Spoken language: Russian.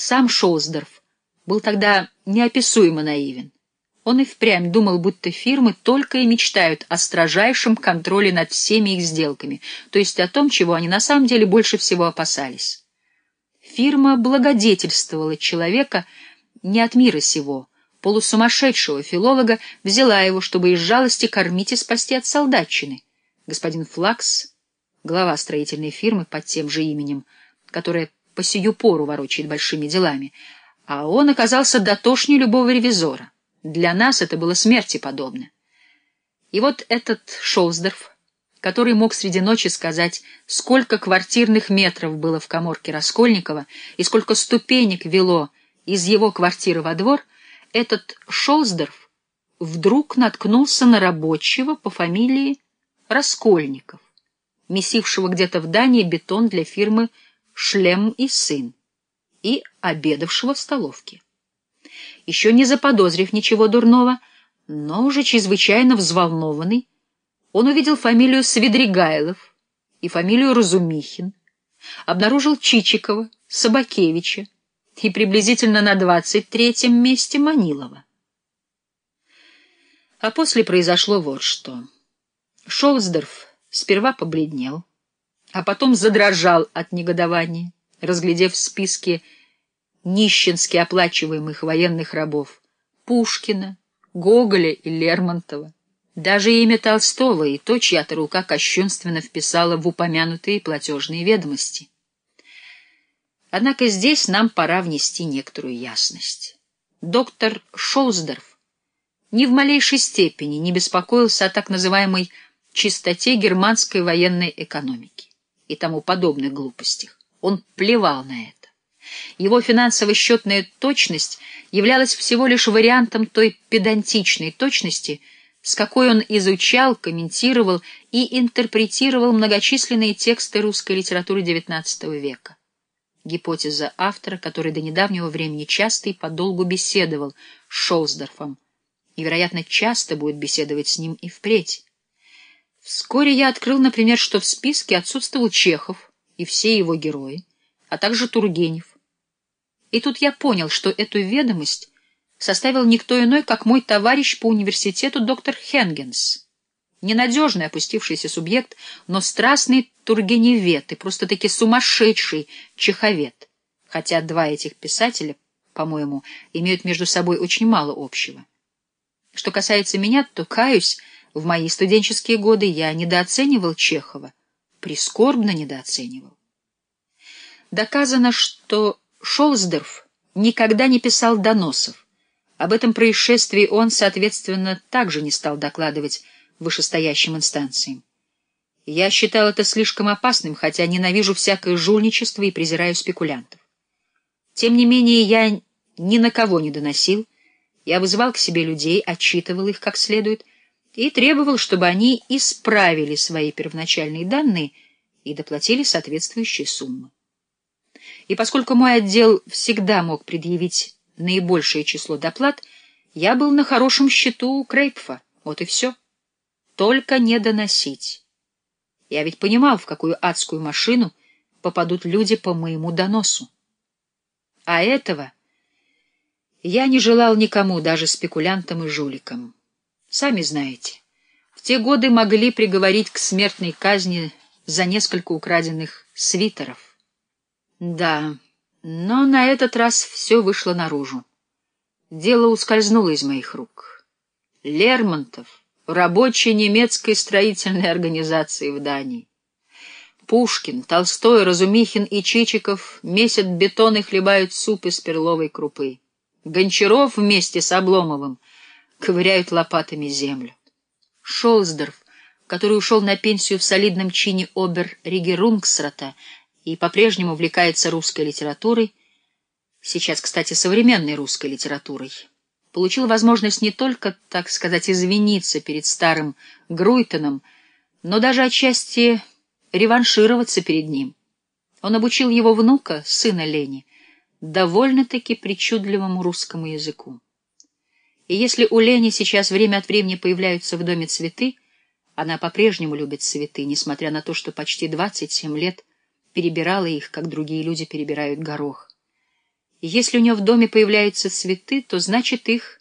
Сам Шоусдорф был тогда неописуемо наивен. Он и впрямь думал, будто фирмы только и мечтают о строжайшем контроле над всеми их сделками, то есть о том, чего они на самом деле больше всего опасались. Фирма благодетельствовала человека не от мира сего, полусумасшедшего филолога, взяла его, чтобы из жалости кормить и спасти от солдатчины. Господин Флакс, глава строительной фирмы под тем же именем, которая по сию пору ворочает большими делами, а он оказался дотошнее любого ревизора. Для нас это было смерти подобно. И вот этот Шоусдорф, который мог среди ночи сказать, сколько квартирных метров было в коморке Раскольникова и сколько ступенек вело из его квартиры во двор, этот Шоусдорф вдруг наткнулся на рабочего по фамилии Раскольников, месившего где-то в Дании бетон для фирмы «Шлем и сын» и обедавшего в столовке еще не заподозрив ничего дурного, но уже чрезвычайно взволнованный, он увидел фамилию Свидригайлов и фамилию Разумихин, обнаружил Чичикова, Собакевича и приблизительно на двадцать третьем месте Манилова. А после произошло вот что. Шолсдорф сперва побледнел, а потом задрожал от негодования, разглядев в списке нищенски оплачиваемых военных рабов Пушкина, Гоголя и Лермонтова. Даже имя Толстого и то чья-то рука кощунственно вписала в упомянутые платежные ведомости. Однако здесь нам пора внести некоторую ясность. Доктор Шоусдорф ни в малейшей степени не беспокоился о так называемой чистоте германской военной экономики и тому подобных глупостях. Он плевал на это. Его финансово-счетная точность являлась всего лишь вариантом той педантичной точности, с какой он изучал, комментировал и интерпретировал многочисленные тексты русской литературы XIX века. Гипотеза автора, который до недавнего времени часто и подолгу беседовал с Шоусдорфом, и, вероятно, часто будет беседовать с ним и впредь. Вскоре я открыл, например, что в списке отсутствовал Чехов и все его герои, а также Тургенев, и тут я понял, что эту ведомость составил никто иной, как мой товарищ по университету доктор Хенгенс. Ненадежный опустившийся субъект, но страстный тургеневед и просто-таки сумасшедший чеховед. Хотя два этих писателя, по-моему, имеют между собой очень мало общего. Что касается меня, то, каюсь, в мои студенческие годы я недооценивал Чехова, прискорбно недооценивал. Доказано, что Шолсдорф никогда не писал доносов. Об этом происшествии он, соответственно, также не стал докладывать вышестоящим инстанциям. Я считал это слишком опасным, хотя ненавижу всякое жульничество и презираю спекулянтов. Тем не менее, я ни на кого не доносил, я вызывал к себе людей, отчитывал их как следует и требовал, чтобы они исправили свои первоначальные данные и доплатили соответствующие суммы. И поскольку мой отдел всегда мог предъявить наибольшее число доплат, я был на хорошем счету у Крейпфа. Вот и все. Только не доносить. Я ведь понимал, в какую адскую машину попадут люди по моему доносу. А этого я не желал никому, даже спекулянтам и жуликам. Сами знаете, в те годы могли приговорить к смертной казни за несколько украденных свитеров. Да, но на этот раз все вышло наружу. Дело ускользнуло из моих рук. Лермонтов, рабочий немецкой строительной организации в Дании. Пушкин, Толстой, Разумихин и Чичиков месят бетон и хлебают суп из перловой крупы. Гончаров вместе с Обломовым ковыряют лопатами землю. Шолсдорф, который ушел на пенсию в солидном чине обер-ригерунгсрата, и по-прежнему увлекается русской литературой, сейчас, кстати, современной русской литературой, получил возможность не только, так сказать, извиниться перед старым Груйтоном, но даже отчасти реваншироваться перед ним. Он обучил его внука, сына Лени, довольно-таки причудливому русскому языку. И если у Лени сейчас время от времени появляются в доме цветы, она по-прежнему любит цветы, несмотря на то, что почти 27 лет перебирала их, как другие люди перебирают горох. Если у нее в доме появляются цветы, то значит их